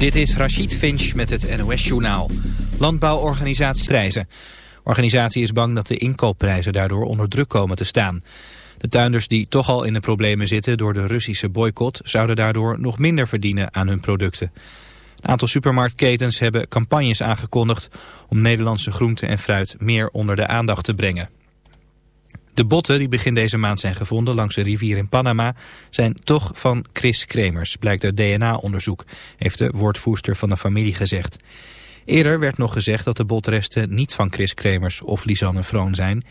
Dit is Rachid Finch met het NOS-journaal. Landbouworganisatie prijzen. organisatie is bang dat de inkoopprijzen daardoor onder druk komen te staan. De tuinders die toch al in de problemen zitten door de Russische boycott... zouden daardoor nog minder verdienen aan hun producten. Een aantal supermarktketens hebben campagnes aangekondigd... om Nederlandse groenten en fruit meer onder de aandacht te brengen. De botten die begin deze maand zijn gevonden langs de rivier in Panama zijn toch van Chris Kremers, blijkt uit DNA-onderzoek, heeft de woordvoerster van de familie gezegd. Eerder werd nog gezegd dat de botresten niet van Chris Kremers of Lisanne Vroon zijn,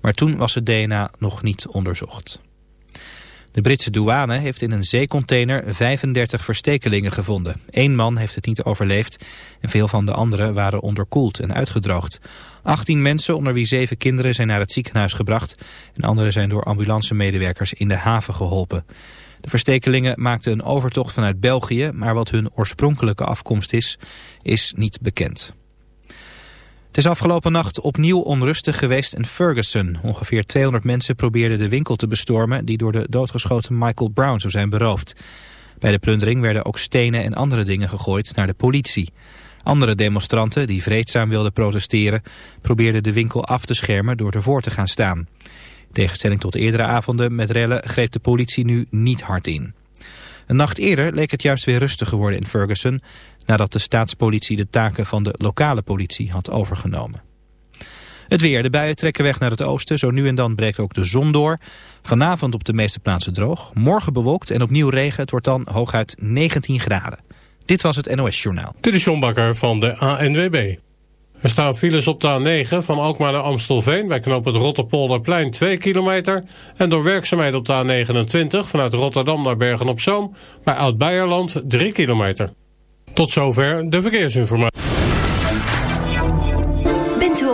maar toen was het DNA nog niet onderzocht. De Britse douane heeft in een zeecontainer 35 verstekelingen gevonden. Eén man heeft het niet overleefd en veel van de anderen waren onderkoeld en uitgedroogd. 18 mensen, onder wie zeven kinderen, zijn naar het ziekenhuis gebracht. En anderen zijn door ambulancemedewerkers in de haven geholpen. De verstekelingen maakten een overtocht vanuit België, maar wat hun oorspronkelijke afkomst is, is niet bekend. Het is afgelopen nacht opnieuw onrustig geweest in Ferguson. Ongeveer 200 mensen probeerden de winkel te bestormen... die door de doodgeschoten Michael Brown zou zijn beroofd. Bij de plundering werden ook stenen en andere dingen gegooid naar de politie. Andere demonstranten die vreedzaam wilden protesteren... probeerden de winkel af te schermen door ervoor te gaan staan. In tegenstelling tot eerdere avonden met rellen greep de politie nu niet hard in. Een nacht eerder leek het juist weer rustig geworden in Ferguson... nadat de staatspolitie de taken van de lokale politie had overgenomen. Het weer. De buien trekken weg naar het oosten. Zo nu en dan breekt ook de zon door. Vanavond op de meeste plaatsen droog. Morgen bewolkt en opnieuw regen. Het wordt dan hooguit 19 graden. Dit was het NOS Journaal. Dit is John Bakker van de ANWB. Er staan files op de A9 van Alkmaar naar Amstelveen... bij knoop het Rotterpolderplein 2 kilometer... en door werkzaamheden op de A29 vanuit Rotterdam naar Bergen-op-Zoom... bij Oud-Beierland 3 kilometer. Tot zover de verkeersinformatie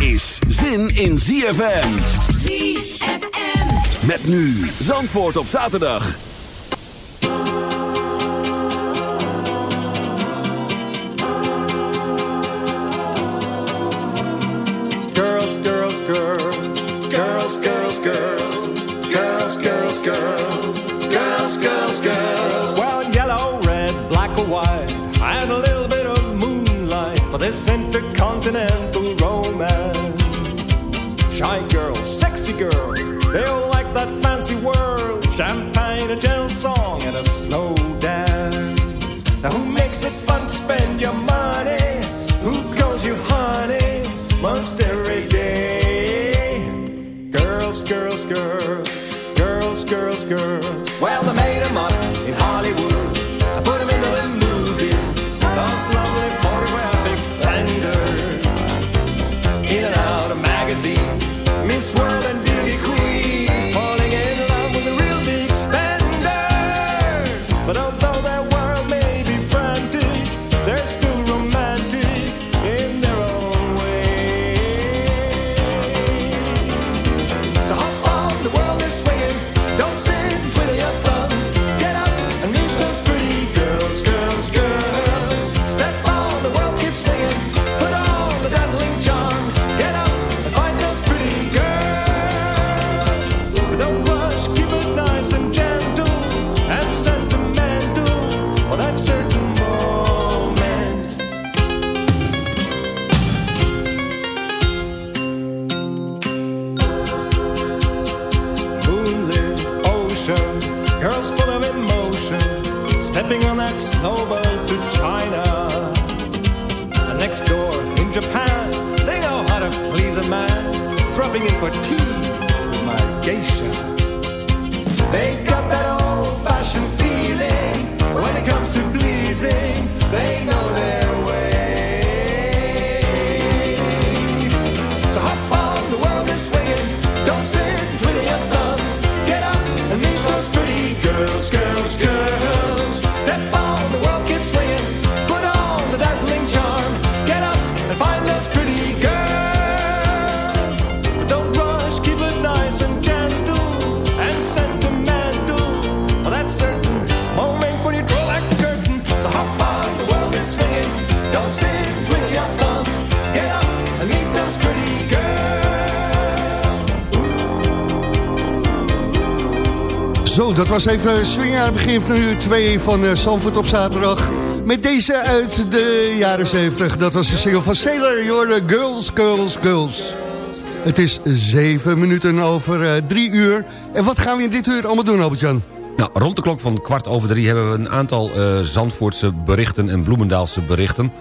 Is zin in ZFM. ZFM. Met nu Zandvoort op zaterdag. Girls, girls, girls. Girls, girls, girls. Girls, girls, girls. Girls, girls, girls. Well, yellow, red, black or white. For this intercontinental romance. Shy girl, sexy girl. They all like that fancy world. Champagne, a gentle song, and a slow dance. Now, who makes it fun to spend your money? Who calls you honey most every day? Girls, girls, girls. Girls, girls, girls. Well, they made them up stepping on that snowboat to China. And next door in Japan, they know how to please a man, dropping in for tea my geisha. Dat was even swingen aan het begin van uur 2 van uh, op zaterdag. Met deze uit de jaren 70. Dat was de single van Sailor. Your Girls, Girls, Girls. Het is zeven minuten over uh, drie uur. En wat gaan we in dit uur allemaal doen, Albert-Jan? Nou, rond de klok van kwart over drie hebben we een aantal uh, Zandvoortse berichten en Bloemendaalse berichten.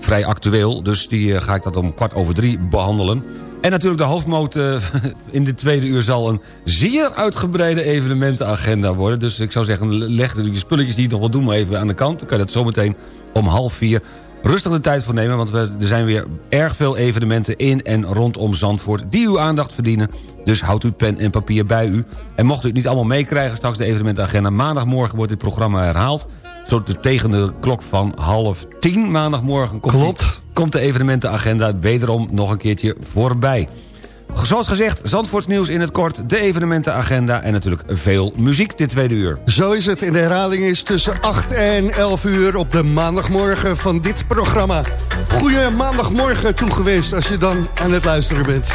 Vrij actueel, dus die ga ik dat om kwart over drie behandelen. En natuurlijk de hoofdmoot in de tweede uur zal een zeer uitgebreide evenementenagenda worden. Dus ik zou zeggen, leg de spulletjes die je nog wel doen maar even aan de kant. Dan kan je dat zometeen om half vier rustig de tijd voor nemen... want er zijn weer erg veel evenementen in en rondom Zandvoort... die uw aandacht verdienen. Dus houdt uw pen en papier bij u. En mocht u het niet allemaal meekrijgen, straks de evenementenagenda... maandagmorgen wordt dit programma herhaald. Zo tegen de klok van half tien maandagmorgen... komt, Klopt. Die, komt de evenementenagenda wederom nog een keertje voorbij. Zoals gezegd, Zandvoorts nieuws in het kort, de evenementenagenda... en natuurlijk veel muziek dit tweede uur. Zo is het. En de herhaling is tussen 8 en 11 uur op de maandagmorgen van dit programma. Goeie maandagmorgen toegewenst als je dan aan het luisteren bent.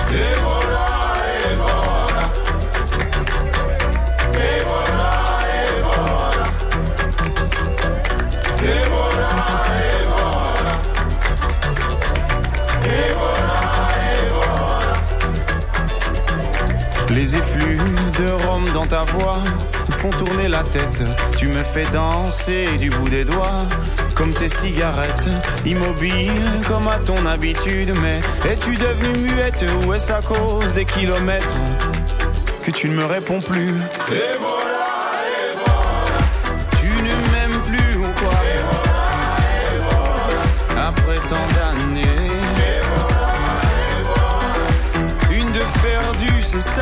De rhum dans ta voix me font tourner la tête. Tu me fais danser du bout des doigts, comme tes cigarettes. Immobile comme à ton habitude, mais es-tu devenue muette ou est-ce à cause des kilomètres que tu ne me réponds plus? Et voilà, et voilà. Tu ne m'aimes plus ou quoi? Et voilà, et voilà. Après tant d'années. Une de perdue, c'est ça.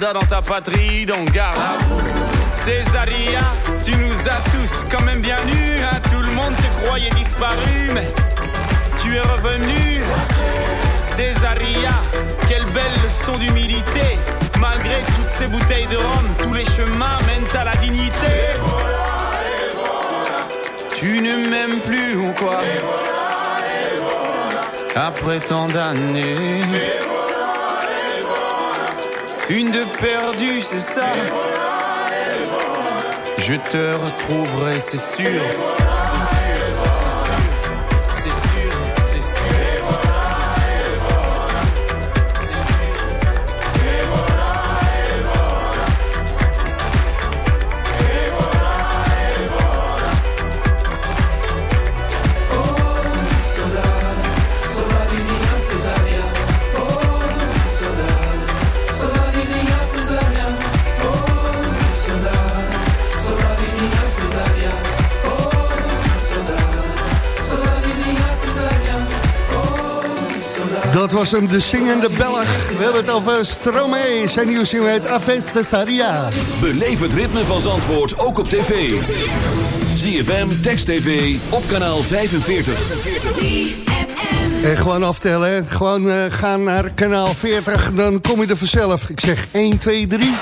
Dans ta patrie, donc garde. Césaria, tu nous as tous quand même bien nus, hein. tout le monde te croyait disparu, mais tu es revenu. Césaria, quelle belle leçon d'humilité. Malgré toutes ces bouteilles de rhum, tous les chemins mènent à la dignité. Tu ne m'aimes plus ou quoi? Après tant d'années. Une de perdue, c'est ça. Je te retrouverai, c'est sûr. Dat was hem, de zingende Belg. We hebben het over Stromae. Zijn nieuwe single heet Aves Cesaria. Beleef het ritme van Zandvoort ook op tv. ZFM, Text TV, op kanaal 45. En gewoon aftellen, hè. gewoon uh, gaan naar kanaal 40, dan kom je er vanzelf. Ik zeg 1, 2, 3...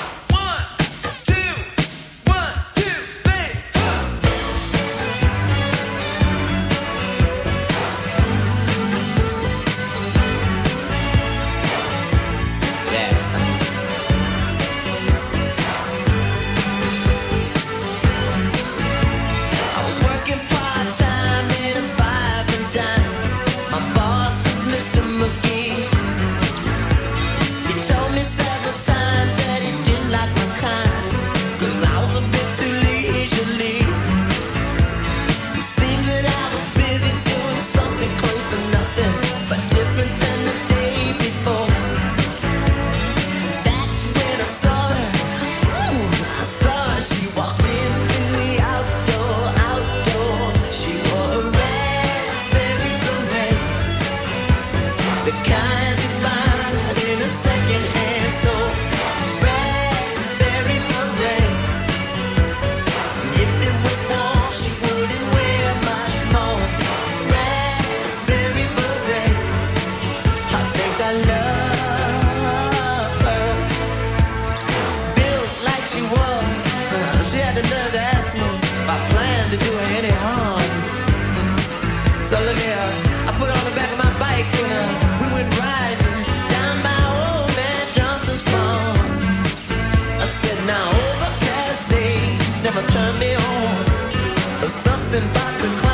nothing back the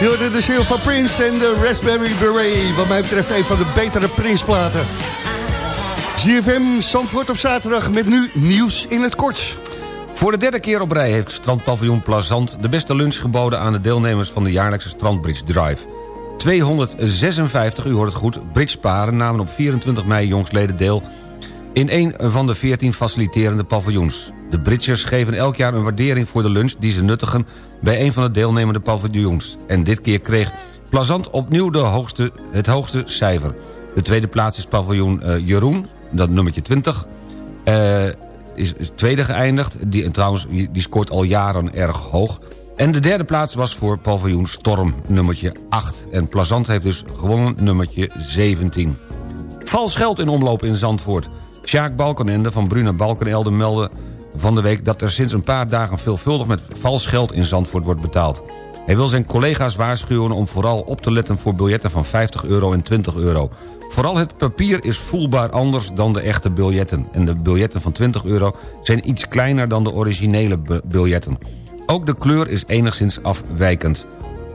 Je de ziel van Prince en de Raspberry Beret. Wat mij betreft een van de betere Prince-platen. ZFM Zandvoort op zaterdag met nu nieuws in het kort. Voor de derde keer op rij heeft strandpaviljoen Plazant... de beste lunch geboden aan de deelnemers van de jaarlijkse Strandbridge Drive. 256, u hoort het goed, bridgeparen namen op 24 mei jongsleden deel... in een van de 14 faciliterende paviljoens. De bridgers geven elk jaar een waardering voor de lunch die ze nuttigen... bij een van de deelnemende paviljoens. En dit keer kreeg Plazant opnieuw de hoogste, het hoogste cijfer. De tweede plaats is paviljoen uh, Jeroen, dat nummertje 20... Uh, is, is tweede geëindigd. Die, en trouwens, die scoort al jaren erg hoog. En de derde plaats was voor paviljoen Storm, nummertje 8. En Plazant heeft dus gewonnen, nummertje 17. Vals geld in omloop in Zandvoort. Sjaak Balkenende van Bruna Balkenelde meldde van de week... dat er sinds een paar dagen veelvuldig met vals geld in Zandvoort wordt betaald. Hij wil zijn collega's waarschuwen om vooral op te letten voor biljetten van 50 euro en 20 euro. Vooral het papier is voelbaar anders dan de echte biljetten. En de biljetten van 20 euro zijn iets kleiner dan de originele biljetten. Ook de kleur is enigszins afwijkend.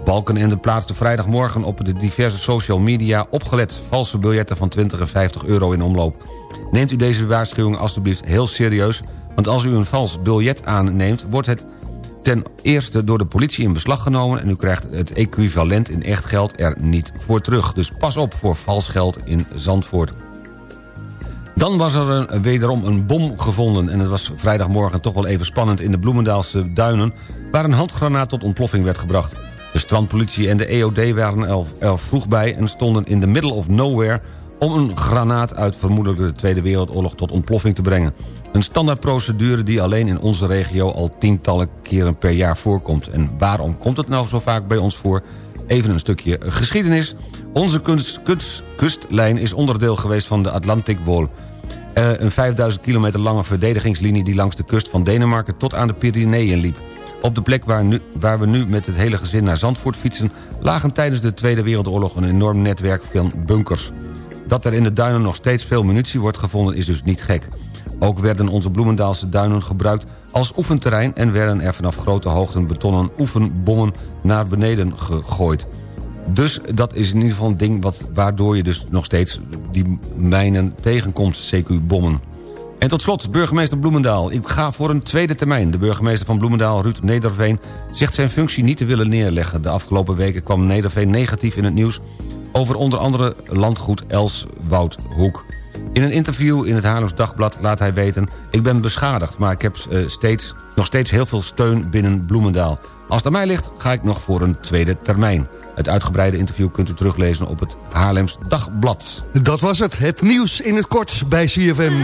Balkenende plaatste vrijdagmorgen op de diverse social media opgelet... valse biljetten van 20 en 50 euro in omloop. Neemt u deze waarschuwing alstublieft heel serieus... want als u een vals biljet aanneemt... wordt het ten eerste door de politie in beslag genomen... en u krijgt het equivalent in echt geld er niet voor terug. Dus pas op voor vals geld in Zandvoort. Dan was er wederom een bom gevonden... en het was vrijdagmorgen toch wel even spannend in de Bloemendaalse duinen... waar een handgranaat tot ontploffing werd gebracht. De strandpolitie en de EOD waren er vroeg bij... en stonden in the middle of nowhere om een granaat uit vermoedelijk de Tweede Wereldoorlog tot ontploffing te brengen. Een standaardprocedure die alleen in onze regio al tientallen keren per jaar voorkomt. En waarom komt het nou zo vaak bij ons voor? Even een stukje geschiedenis. Onze kustlijn is onderdeel geweest van de Atlantic Wall. Uh, een 5000 kilometer lange verdedigingslinie die langs de kust van Denemarken tot aan de Pyreneeën liep. Op de plek waar, nu, waar we nu met het hele gezin naar Zandvoort fietsen... lagen tijdens de Tweede Wereldoorlog een enorm netwerk van bunkers. Dat er in de duinen nog steeds veel munitie wordt gevonden is dus niet gek. Ook werden onze Bloemendaalse duinen gebruikt als oefenterrein... en werden er vanaf grote hoogten betonnen oefenbommen naar beneden gegooid. Dus dat is in ieder geval een ding wat, waardoor je dus nog steeds die mijnen tegenkomt, CQ-bommen. En tot slot, burgemeester Bloemendaal. Ik ga voor een tweede termijn. De burgemeester van Bloemendaal, Ruud Nederveen... zegt zijn functie niet te willen neerleggen. De afgelopen weken kwam Nederveen negatief in het nieuws... over onder andere landgoed Elswoudhoek. In een interview in het Haarlems Dagblad laat hij weten... ik ben beschadigd, maar ik heb uh, steeds, nog steeds heel veel steun binnen Bloemendaal. Als het aan mij ligt, ga ik nog voor een tweede termijn. Het uitgebreide interview kunt u teruglezen op het Haarlems Dagblad. Dat was het, het nieuws in het kort bij CFM.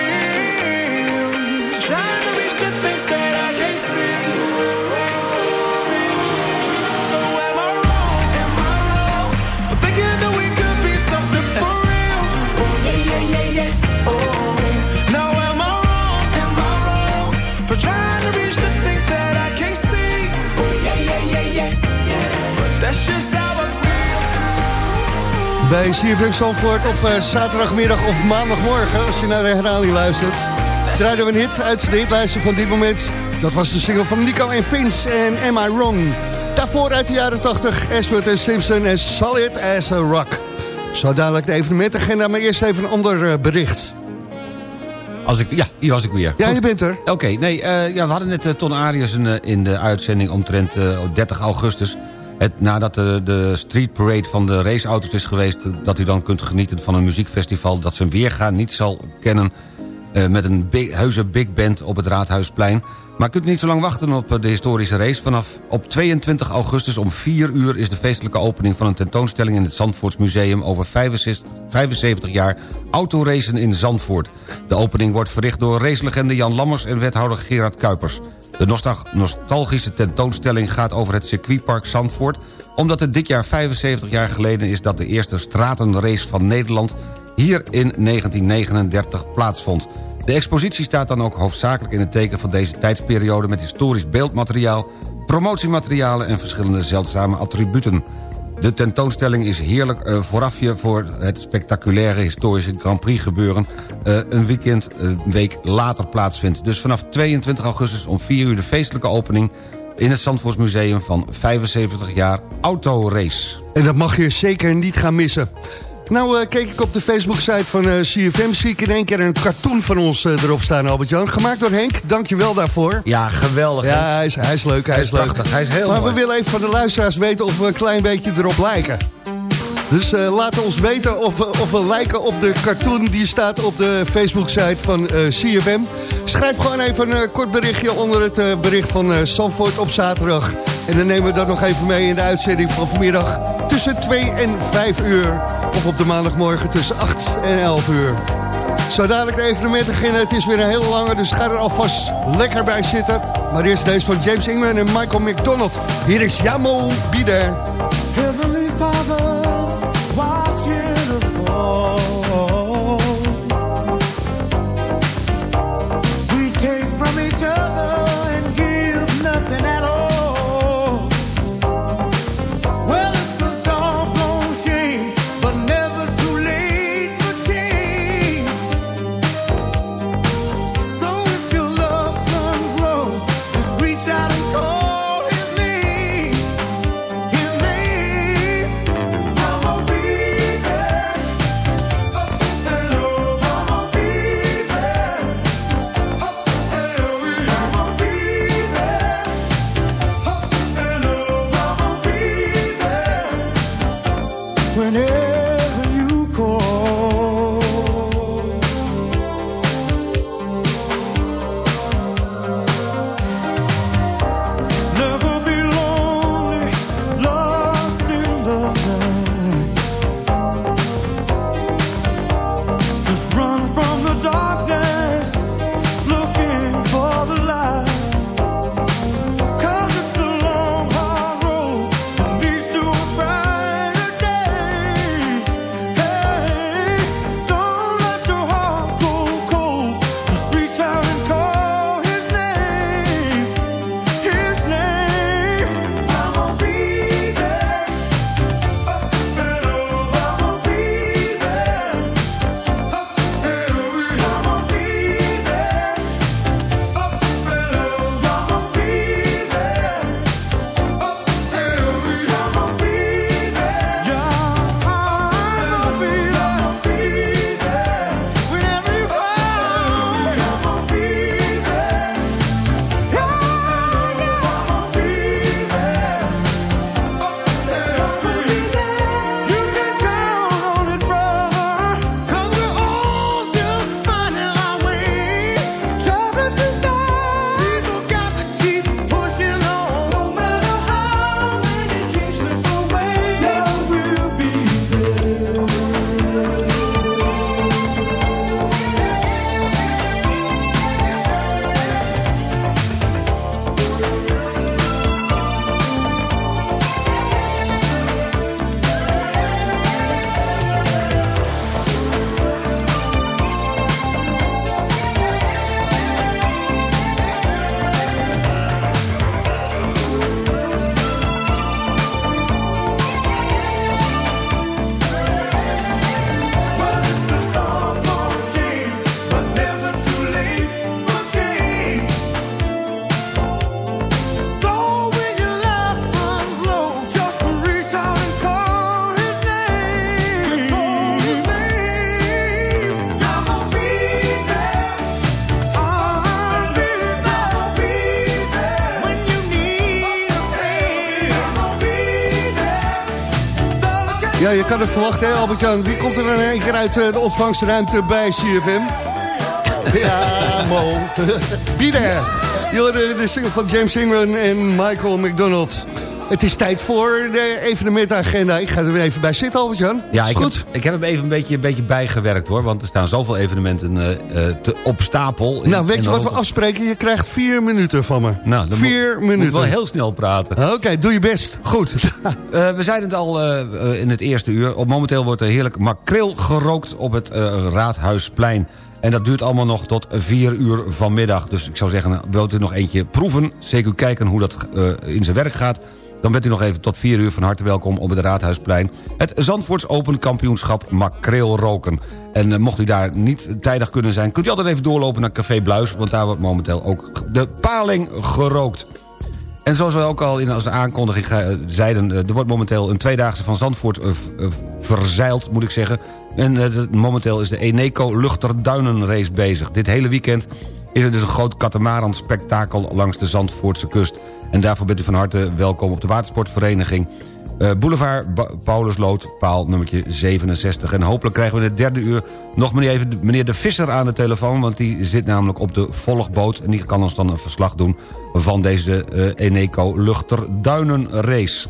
Bij CFM Zandvoort op eh, zaterdagmiddag of maandagmorgen... als je naar de herhaling luistert... draaiden we een hit uit de hitlijsten van dit moment. Dat was de single van Nico en Vince en Am I Wrong. Daarvoor uit de jaren 80, Ashford en Simpson en Solid as a Rock. Zo dadelijk de evenementagenda, maar eerst even een ander eh, bericht. Als ik, ja, hier was ik weer. Ja, Goed. je bent er. Oké, nee, eh, ja, we hadden net uh, Ton Arias in, in de uitzending omtrent uh, 30 augustus. Het, nadat de, de street parade van de raceauto's is geweest... dat u dan kunt genieten van een muziekfestival... dat zijn weerga niet zal kennen uh, met een big, heuse big band op het Raadhuisplein. Maar kunt niet zo lang wachten op de historische race. Vanaf op 22 augustus om 4 uur is de feestelijke opening... van een tentoonstelling in het Zandvoortsmuseum... over 65, 75 jaar autoracen in Zandvoort. De opening wordt verricht door racelegende Jan Lammers... en wethouder Gerard Kuipers. De nostalgische tentoonstelling gaat over het circuitpark Zandvoort... omdat het dit jaar 75 jaar geleden is dat de eerste stratenrace van Nederland... hier in 1939 plaatsvond. De expositie staat dan ook hoofdzakelijk in het teken van deze tijdsperiode... met historisch beeldmateriaal, promotiematerialen en verschillende zeldzame attributen. De tentoonstelling is heerlijk uh, voorafje voor het spectaculaire historische Grand Prix gebeuren... Uh, een weekend, een uh, week later plaatsvindt. Dus vanaf 22 augustus om 4 uur de feestelijke opening... in het Zandvoortsmuseum van 75 jaar autorace. En dat mag je zeker niet gaan missen. Nou, uh, keek ik op de Facebook-site van uh, CFM... zie ik in één keer een cartoon van ons uh, erop staan, Albert-Jan. Gemaakt door Henk, dankjewel daarvoor. Ja, geweldig. Ja, hij is, hij is leuk, hij, hij is, is prachtig, leuk. hij is heel Maar mooi. we willen even van de luisteraars weten of we een klein beetje erop lijken. Dus eh, laat ons weten of, we- of we lijken op de cartoon die staat op de Facebook-site van eh, CFM. Schrijf gewoon even een eh, kort berichtje onder het eh, bericht van eh Zandvoort op zaterdag. En dan nemen we dat nog even mee in de uitzending van vanmiddag tussen 2 en 5 uur. Of op de maandagmorgen tussen 8 en 11 uur. Zo dadelijk de evenementen beginnen. Het is weer een hele lange, dus ga er alvast lekker bij zitten. Maar eerst deze van James Ingram en Michael McDonald. Hier is Jamo Bieder. Heavenly Father, je kan het verwachten, Albert-Jan. Wie komt er in één keer uit eh, de ontvangstruimte bij CFM? Ja, Mo. Bieder. Jullie de single van James Ingram en Michael McDonald. Het is tijd voor de evenementenagenda. Ik ga er weer even bij zitten, Albert-Jan. Ja, ik goed. heb, ik heb hem even een beetje, een beetje bijgewerkt hoor. Want er staan zoveel evenementen eh, eh, te, op stapel. Nou, weet je wat we afspreken? Je krijgt vier minuten van me. Nou, dan vier moet, minuten. Moet wel heel snel praten. Oké, doe je best. Goed. Eh, we zeiden het al in het eerste uur. Op momenteel wordt er heerlijk makreel gerookt op het Raadhuisplein. En dat duurt allemaal nog tot 4 uur vanmiddag. Dus ik zou zeggen, wilt u nog eentje proeven? Zeker kijken hoe dat in zijn werk gaat. Dan bent u nog even tot 4 uur van harte welkom op het Raadhuisplein. Het Zandvoorts Open Kampioenschap Makreel Roken. En eh, mocht u daar niet tijdig kunnen zijn... kunt u altijd even doorlopen naar Café Bluis... want daar wordt momenteel ook de paling gerookt. En zoals we ook al in onze aankondiging eh, zeiden... eh, er wordt momenteel een tweedaagse van Zandvoort verzeild, moet ik zeggen. En momenteel is de Eneco Luchterduinenrace bezig. Dit hele weekend is er dus een groot katamaran-spektakel langs de Zandvoortse kust. En daarvoor bent u van harte welkom op de watersportvereniging... Uh, Boulevard Paulusloot, paal nummertje 67. En hopelijk krijgen we in het derde uur nog meneer, even, meneer De Visser aan de telefoon... want die zit namelijk op de volgboot... en die kan ons dan een verslag doen van deze uh, Eneco Luchterduinenrace.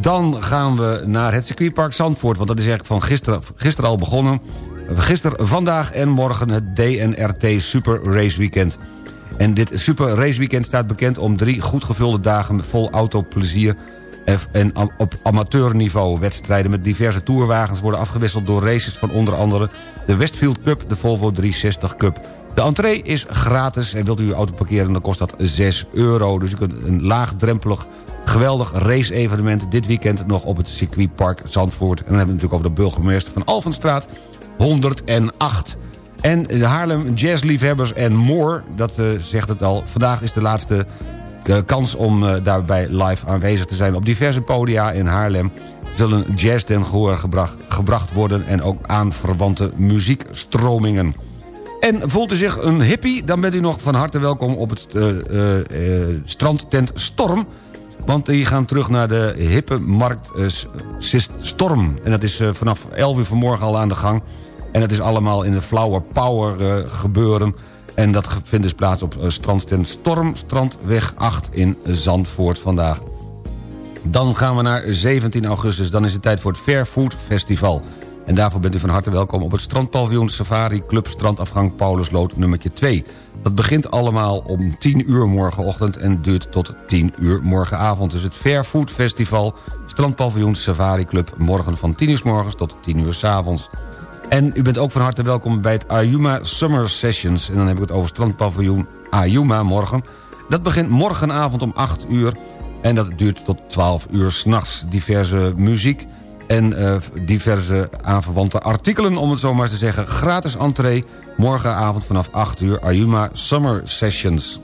Dan gaan we naar het circuitpark Zandvoort... want dat is eigenlijk van gisteren, gisteren al begonnen. Gisteren, vandaag en morgen het DNRT Super Race Weekend. En dit Super Race Weekend staat bekend om drie goed gevulde dagen... vol autoplezier en op amateurniveau. Wedstrijden met diverse tourwagens worden afgewisseld door races van onder andere... de Westfield Cup, de Volvo 360 Cup. De entree is gratis en wilt u uw auto parkeren dan kost dat 6 euro. Dus u kunt een laagdrempelig geweldig race-evenement dit weekend nog op het circuitpark Zandvoort. En dan hebben we natuurlijk over de burgemeester van Alphenstraat 108. En Haarlem Jazzliefhebbers en more, dat uh, zegt het al. Vandaag is de laatste uh, kans om uh, daarbij live aanwezig te zijn. Op diverse podia in Haarlem zullen jazz ten gehoor gebracht, gebracht worden... en ook aanverwante muziekstromingen. En voelt u zich een hippie, dan bent u nog van harte welkom op het strandtent Storm... Want die gaan terug naar de hippe markt Storm. En dat is vanaf 11 uur vanmorgen al aan de gang. En het is allemaal in de Flower Power gebeuren... En dat vindt dus plaats op strandtent Storm, Strandweg 8 in Zandvoort vandaag. Dan gaan we naar 17 augustus, dan is het tijd voor het Fair Food Festival. En daarvoor bent u van harte welkom op het strandpaviljoen Safari Club Strandafgang Paulusloot nummertje 2. Dat begint allemaal om 10 uur morgenochtend en duurt tot 10 uur morgenavond. Dus het Fair Food Festival, strandpaviljoen Safari Club... morgen van 10 uur s morgens tot 10 uur s avonds. En u bent ook van harte welkom bij het Ayuma Summer Sessions. En dan heb ik het over strandpaviljoen Ayuma morgen. Dat begint morgenavond om 8 uur. En dat duurt tot 12 uur s'nachts. Diverse muziek en uh, diverse aanverwante artikelen, om het zo maar te zeggen. Gratis entree, morgenavond vanaf 8 uur, Ayuma Summer Sessions.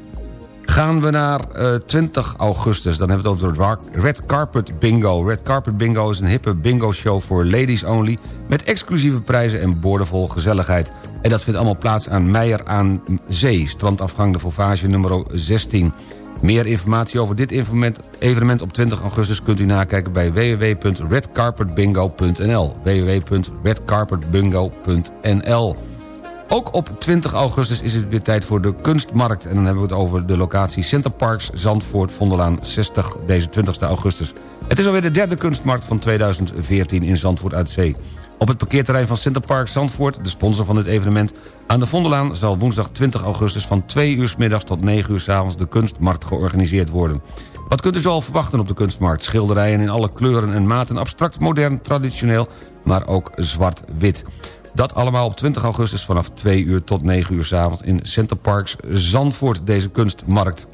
Gaan we naar uh, 20 augustus, dan hebben we het over de Red Carpet Bingo. Red Carpet Bingo is een hippe bingo show voor ladies only... met exclusieve prijzen en boordevol gezelligheid. En dat vindt allemaal plaats aan Meijer aan Zee... strandafgang de Fauvage nummer 16. Meer informatie over dit evenement op 20 augustus... kunt u nakijken bij www.redcarpetbingo.nl www.redcarpetbingo.nl ook op 20 augustus is het weer tijd voor de kunstmarkt. En dan hebben we het over de locatie Centerparks Zandvoort Vondelaan 60 deze 20 augustus. Het is alweer de derde kunstmarkt van 2014 in Zandvoort uit Zee. Op het parkeerterrein van Centerparks Zandvoort, de sponsor van dit evenement... aan de Vondelaan zal woensdag 20 augustus van 2 uur middags tot 9 uur s avonds... de kunstmarkt georganiseerd worden. Wat kunt u zo al verwachten op de kunstmarkt? Schilderijen in alle kleuren en maten, abstract, modern, traditioneel... maar ook zwart-wit. Dat allemaal op 20 augustus vanaf 2 uur tot 9 uur s avonds in Center Parks Zandvoort, deze kunstmarkt.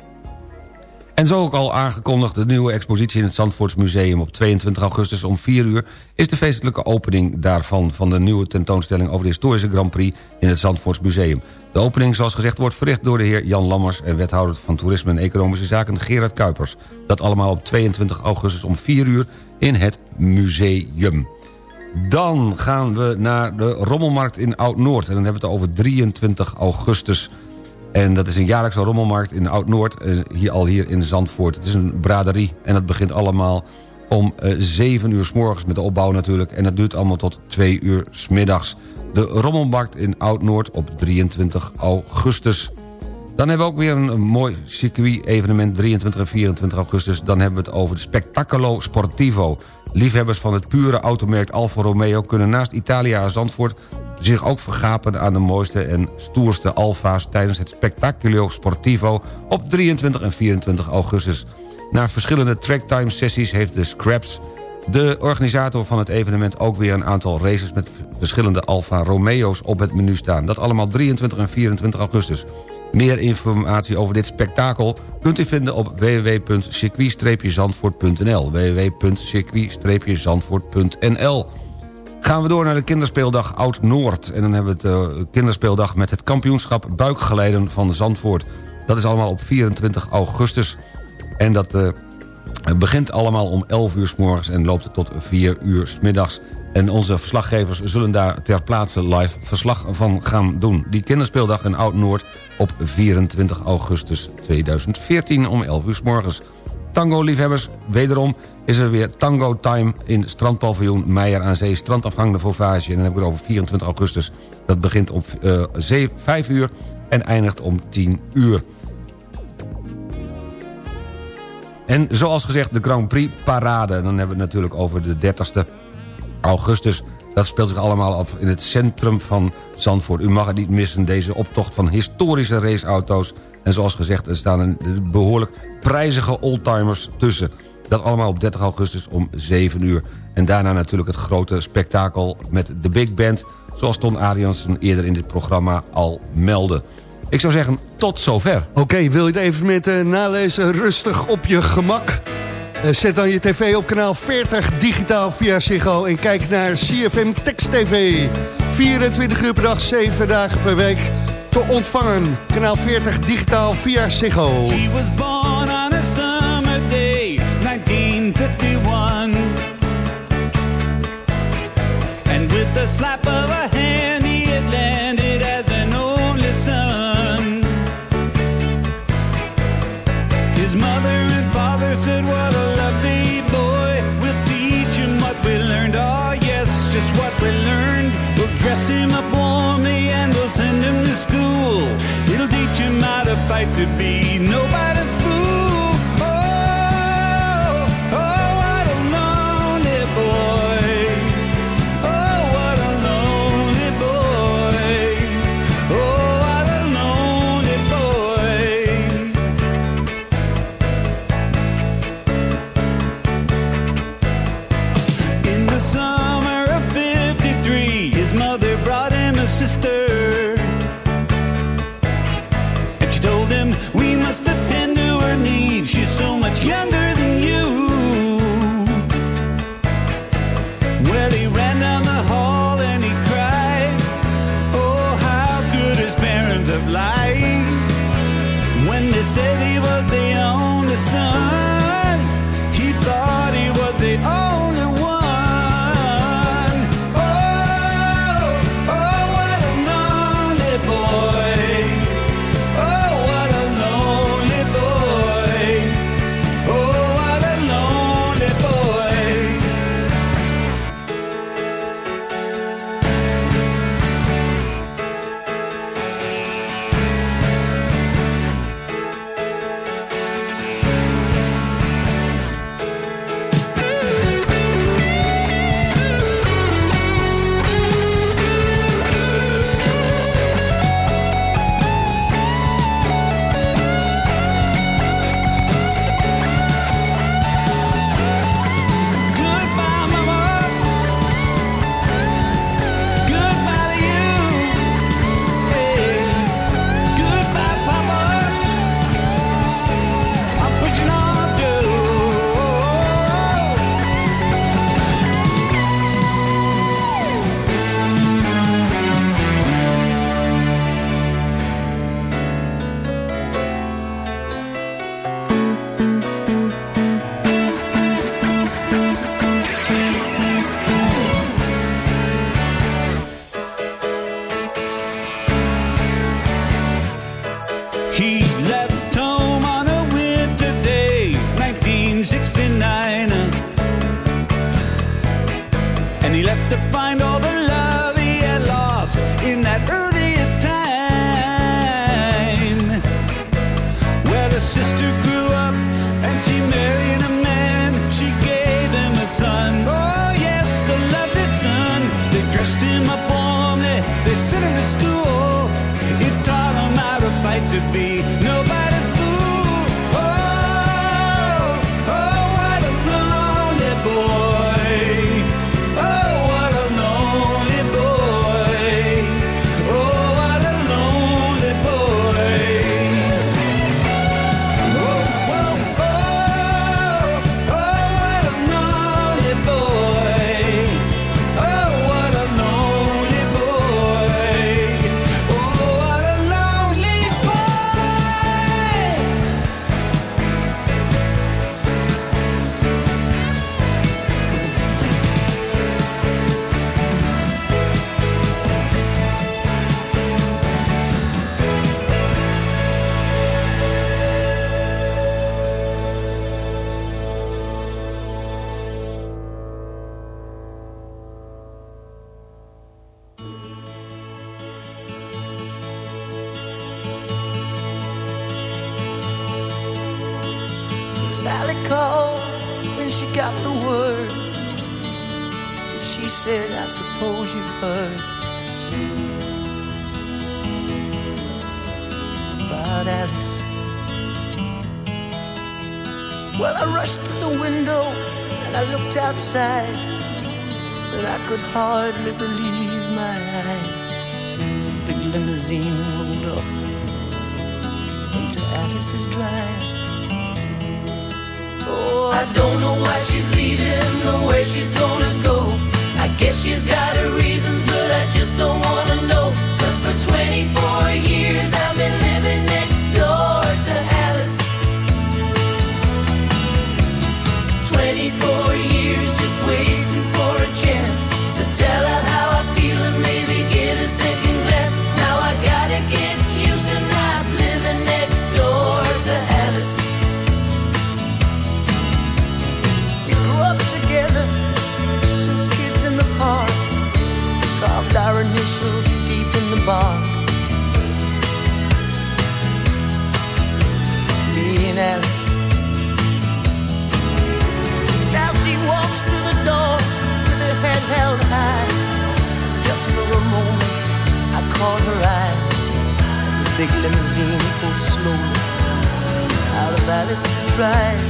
En zo ook al aangekondigd de nieuwe expositie in het Zandvoorts Museum. Op 22 augustus om 4 uur is de feestelijke opening daarvan... van de nieuwe tentoonstelling over de historische Grand Prix in het Zandvoorts Museum. De opening, zoals gezegd, wordt verricht door de heer Jan Lammers... en wethouder van Toerisme en Economische Zaken Gerard Kuipers. Dat allemaal op 22 augustus om 4 uur in het museum. Dan gaan we naar de Rommelmarkt in Oud-Noord. En dan hebben we het over 23 augustus. En dat is een jaarlijkse rommelmarkt in Oud-Noord, eh, hier, al hier in Zandvoort. Het is een braderie en dat begint allemaal om 7 eh, uur s morgens met de opbouw natuurlijk. En dat duurt allemaal tot 2 uur s middags. De Rommelmarkt in Oud-Noord op 23 augustus. Dan hebben we ook weer een, mooi circuit-evenement 23 en 24 augustus. Dan hebben we het over de Spectacolo Sportivo. Liefhebbers van het pure automerk Alfa Romeo... kunnen naast Italia en Zandvoort zich ook vergapen aan de mooiste en stoerste Alfa's... tijdens het Spectaculo Sportivo op 23 en 24 augustus. Na verschillende tracktime-sessies heeft de Scraps... de organisator van het evenement ook weer een aantal races... met verschillende Alfa Romeo's op het menu staan. Dat allemaal 23 en 24 augustus. Meer informatie over dit spektakel kunt u vinden op www.circuit-zandvoort.nl www.circuit-zandvoort.nl Gaan we door naar de kinderspeeldag Oud-Noord. En dan hebben we het uh, kinderspeeldag met het kampioenschap buikgeleiden van Zandvoort. Dat is allemaal op 24 augustus. En dat uh, Het begint allemaal om 11 uur s morgens en loopt tot 4 uur s middags. En onze verslaggevers zullen daar ter plaatse live verslag van gaan doen. Die kinderspeeldag in Oud-Noord op 24 augustus 2014 om 11 uur s morgens. Tango-liefhebbers, wederom is er weer Tango Time in strandpaviljoen Meijer aan Zee. Strandafgang de En dan heb ik het over 24 augustus. Dat begint om uh, 5 uur en eindigt om 10 uur. En zoals gezegd de Grand Prix parade. Dan hebben we het natuurlijk over de 30ste augustus. Dat speelt zich allemaal af in het centrum van Zandvoort. U mag het niet missen, deze optocht van historische raceauto's. En zoals gezegd, er staan behoorlijk prijzige oldtimers tussen. Dat allemaal op 30 augustus om 7 uur. En daarna natuurlijk het grote spektakel met de Big Band... zoals Ton Ariansen eerder in dit programma al meldde. Ik zou zeggen, tot zover. Oké, wil je het even met uh, nalezen rustig op je gemak? Uh, zet dan je tv op kanaal 40 digitaal via Ziggo... en kijk naar CFM Text TV. 24 uur per dag, 7 dagen per week te ontvangen. Kanaal 40 digitaal via Ziggo. He was born on a summer day, 1951. And with the slap of a hand, fight to be Alice's.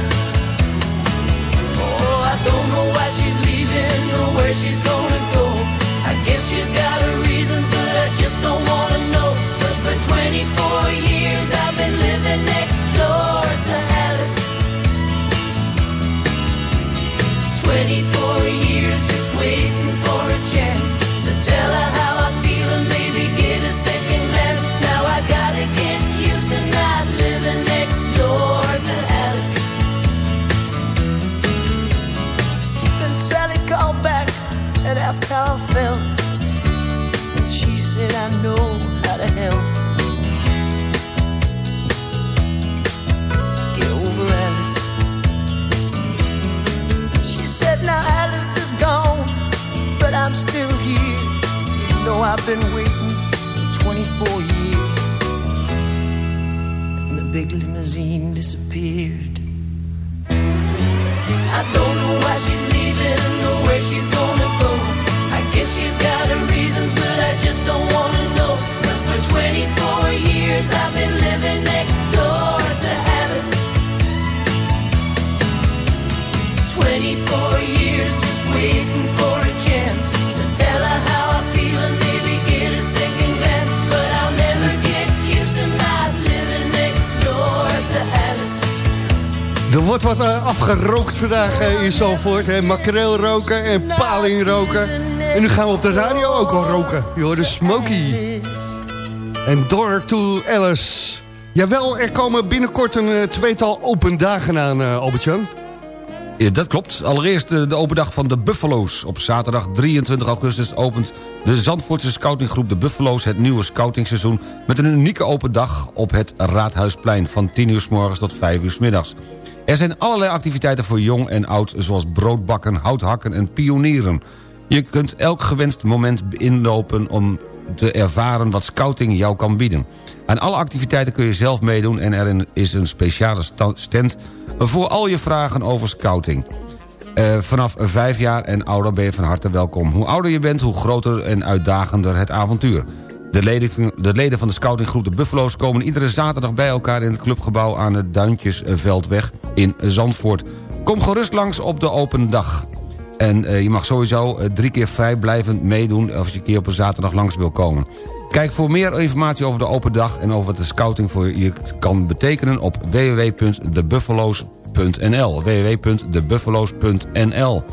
Oh, I don't know why she's leaving or where she's gonna I've been waiting for 24 years. And the big limousine disappeared. I don't know why she's leaving or where she's gonna go. I guess she's got her reasons, but I just don't wanna know. Cause for 24 years I've been living wordt wat eh, afgerookt vandaag eh, in Zalvoort. hè. Makreel roken en paling roken. En nu gaan we op de radio ook al roken. Je de Smokey. En door to Alice. Jawel, er komen binnenkort een eh, tweetal open dagen aan, Albert-Jan. Ja, dat klopt. Allereerst de open dag van de Buffalo's. Op zaterdag 23 augustus opent de Zandvoortse scoutinggroep de Buffalo's... het nieuwe scoutingseizoen met een unieke open dag op het Raadhuisplein... van 10 uur s morgens tot 5 uur s middags. Er zijn allerlei activiteiten voor jong en oud... zoals broodbakken, houthakken en pionieren. Je kunt elk gewenst moment inlopen om te ervaren wat scouting jou kan bieden. Aan alle activiteiten kun je zelf meedoen... en er is een speciale sta- stand voor al je vragen over scouting. Eh, vanaf vijf jaar en ouder ben je van harte welkom. Hoe ouder je bent, hoe groter en uitdagender het avontuur. De leden, de leden van de scoutinggroep de Buffalo's komen iedere zaterdag bij elkaar... in het clubgebouw aan het Duintjesveldweg in Zandvoort. Kom gerust langs op de open dag. En eh, je mag sowieso eh, drie keer vrijblijvend meedoen... als je een keer op een zaterdag langs wil komen. Kijk voor meer informatie over de open dag... en over wat de scouting voor je kan betekenen... op www.debuffalo's.nl www.debuffalo's.nl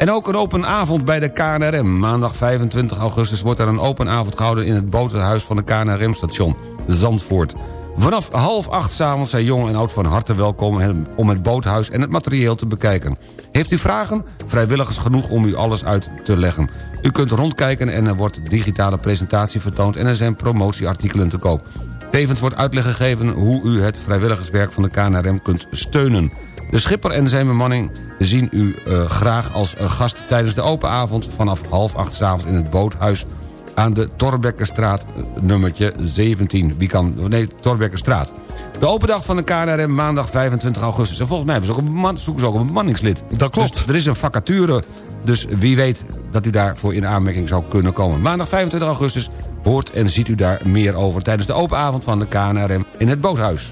En ook een open avond bij de KNRM. Maandag 25 augustus wordt er een open avond gehouden... in het boterhuis van de KNRM-station Zandvoort. Vanaf half acht s'avonds zijn jong en oud van harte welkom... om het boothuis en het materieel te bekijken. Heeft u vragen? Vrijwilligers genoeg om u alles uit te leggen. U kunt rondkijken en er wordt digitale presentatie vertoond... en er zijn promotieartikelen te koop. Tevens wordt uitleg gegeven hoe u het vrijwilligerswerk van de KNRM kunt steunen. De schipper en zijn bemanning zien u eh, graag als eh, gast tijdens de open avond... vanaf half acht s'avonds in het boothuis aan de Torbekkenstraat eh, nummertje 17. Wie kan... Nee, Torbekkenstraat. De open dag van de KNRM maandag 25 augustus. En volgens mij hebben ze ook een beman, zoeken ze ook een bemanningslid. Dat klopt. Dus er is een vacature. Dus wie weet dat u daarvoor in aanmerking zou kunnen komen. Maandag 25 augustus hoort en ziet u daar meer over... tijdens de open avond van de KNRM in het Boothuis.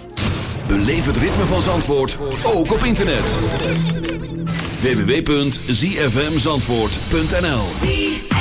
Beleef het ritme van Zandvoort, ook op internet. www.zfmzandvoort.nl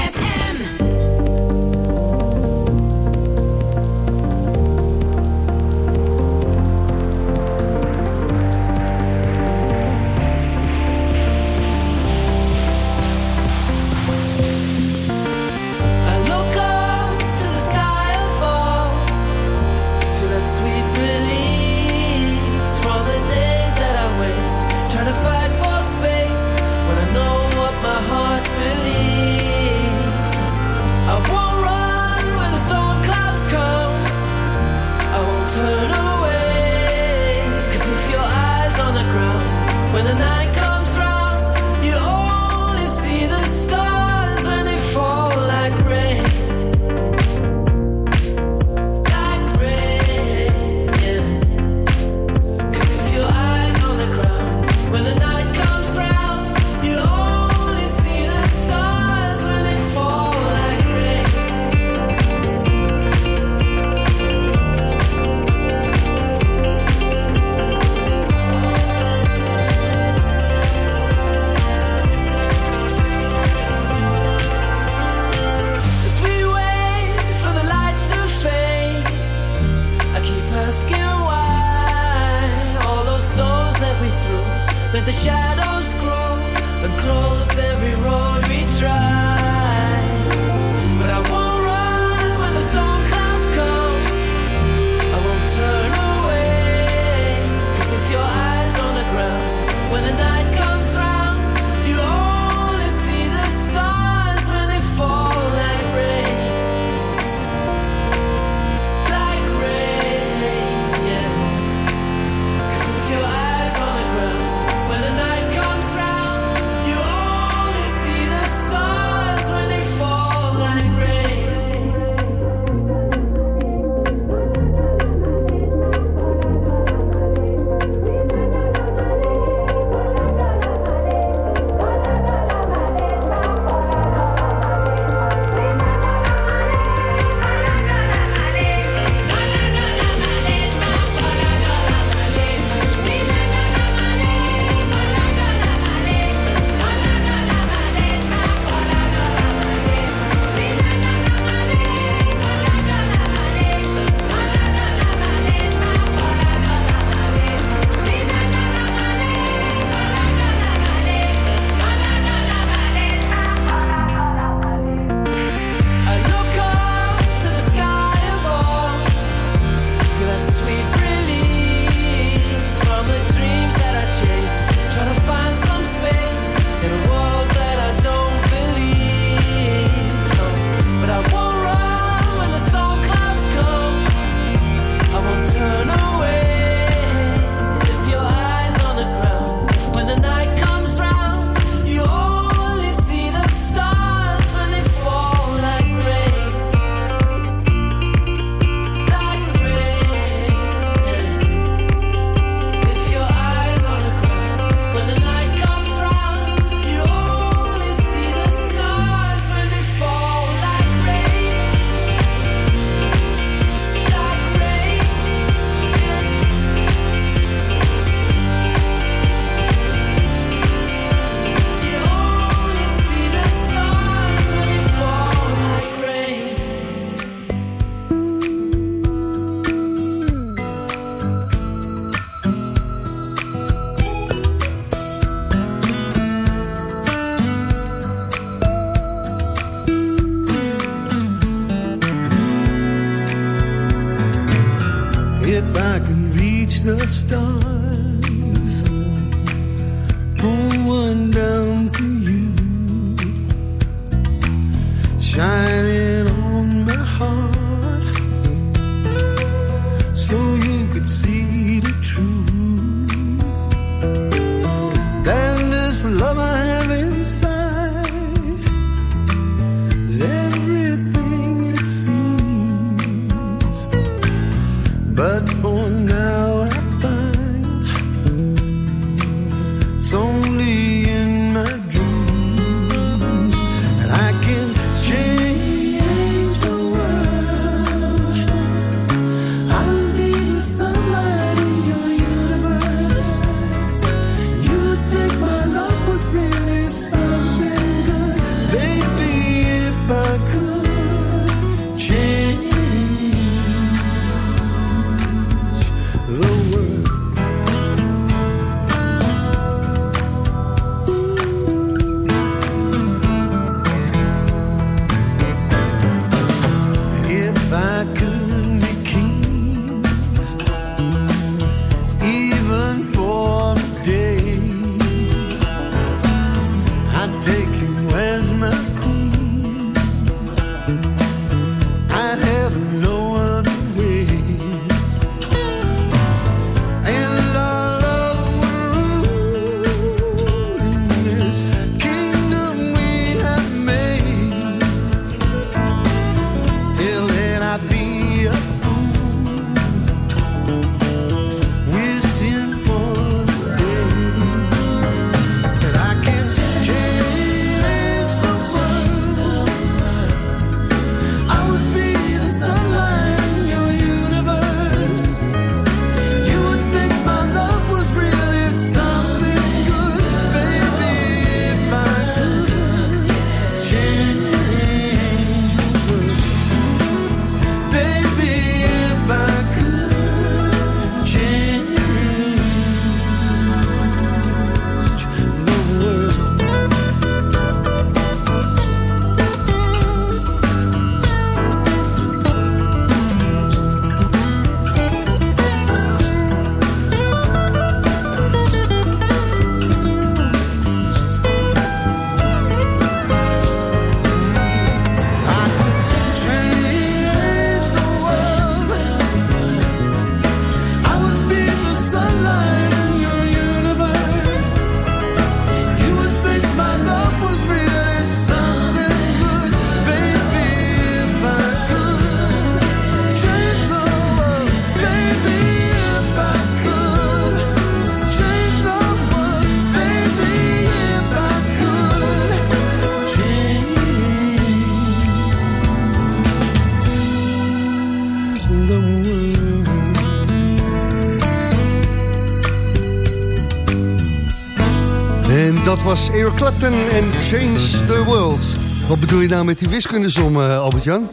was Eric Clapton en Change the World. Wat bedoel je nou met die wiskundesom, uh, Albert-Jan?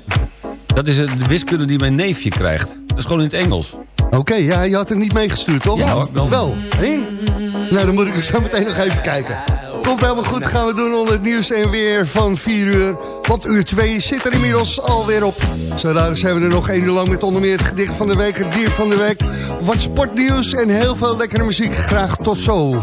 Dat is de wiskunde die mijn neefje krijgt. Dat is gewoon in het Engels. Oké, ja, je had het niet meegestuurd, toch? Ja hoor, wel. Wel, hé? Nou, dan moet ik er zo meteen nog even kijken. Komt helemaal goed, gaan we doen onder het nieuws en weer van 4 uur. Want uur 2 zit er inmiddels alweer op. Zo zijn we er nog één uur lang met onder meer het gedicht van de week, het dier van de week. Wat sportnieuws en heel veel lekkere muziek. Graag tot zo.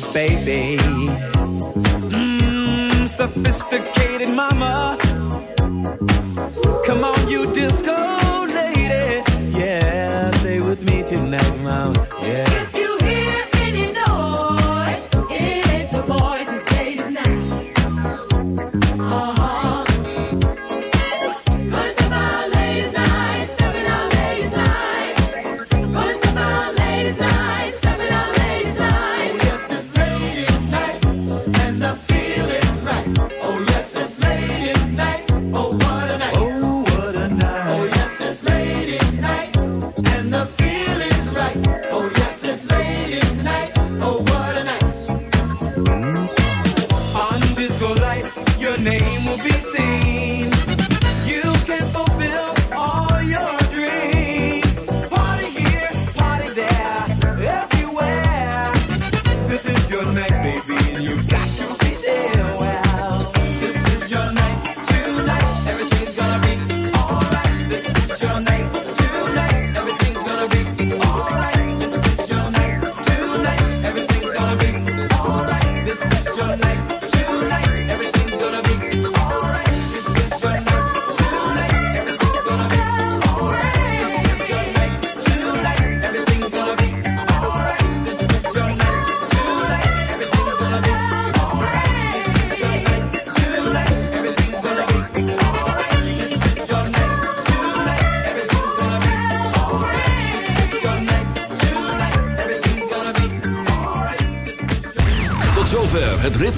baby.